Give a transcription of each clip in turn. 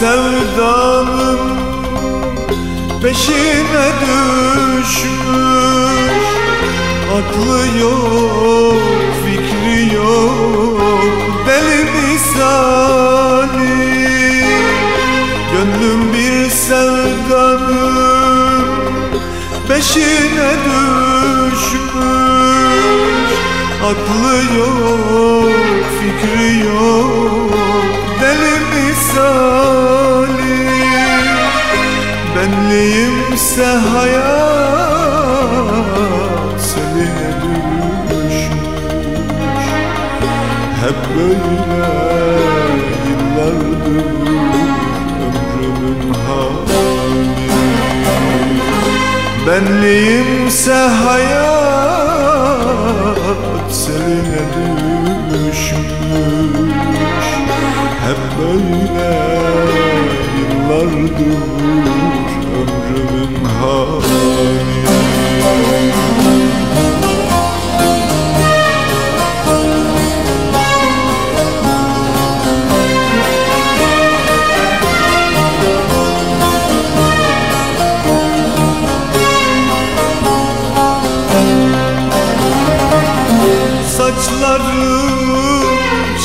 sevdanın peşine düşmüş. Aklı yok, fikri yok, deli misali. Gönlüm bir sevdanın peşine Aklı yok, fikri yok, deli misali? Benliğimse hayat seline düşmüş. Hep böyle yıllardır ömrümün hali. Benliğimse hayat seline düşmüş Hep böyle yıllardır ömrümün hali Saçlarım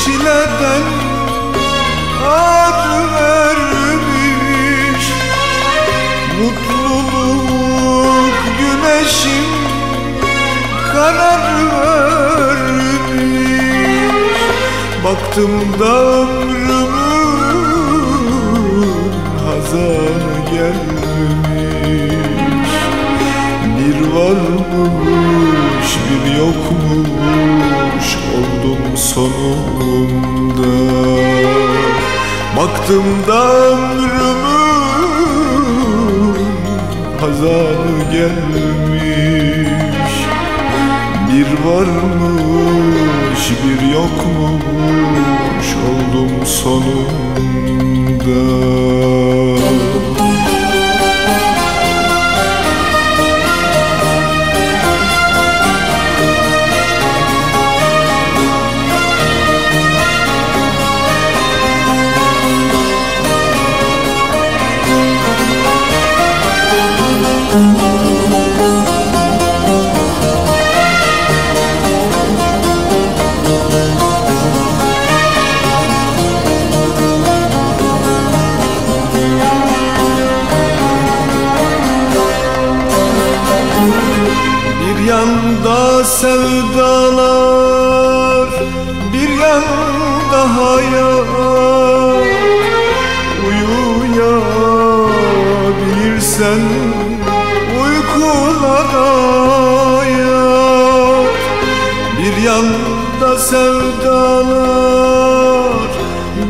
çileden ağrı vermiş. Mutluluk güneşim karar vermiş. Baktım da ömrümün hazanı gelmiş sonunda. Baktım da ömrümün hazanı gelmiş. Bir varmış bir yokmuş oldum sonunda Bir yanda sevdalar Bir yanda hayat. Uyuyabilirsen uykulara yat Bir yanda sevdalar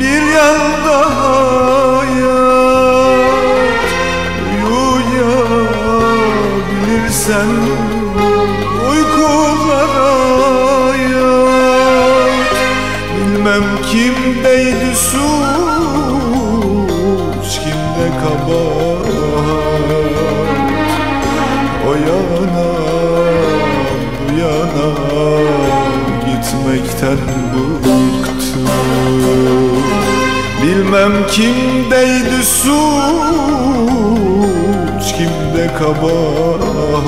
Bir yanda hayat. Uyuyabilirsen uykulara yat. Bilmem kimdeydi suç kimde kabahat gitmekten bıktım. Bilmem kimdeydi suç kimde kabahat.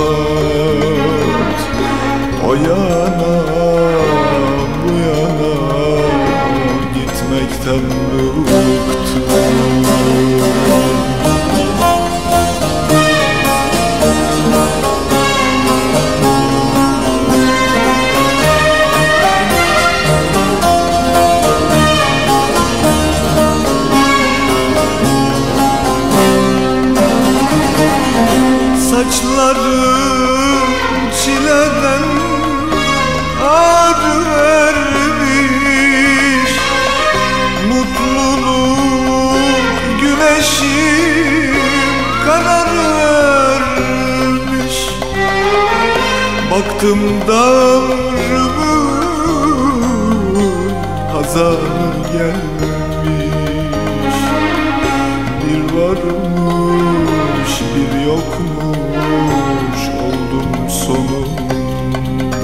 O yana bu yana gitmekten Saçlarım çileden ağrı vermiş. Mutluluk güneşim karar vermiş. Baktım da ömrümün hazanı gelmiş. Bir varmış bir yokmuş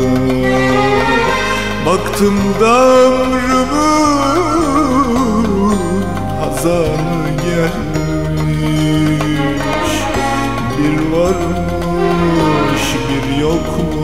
sonunda Baktım da ömrümün hazanı gelmiş. Bir varmış bir yokmuş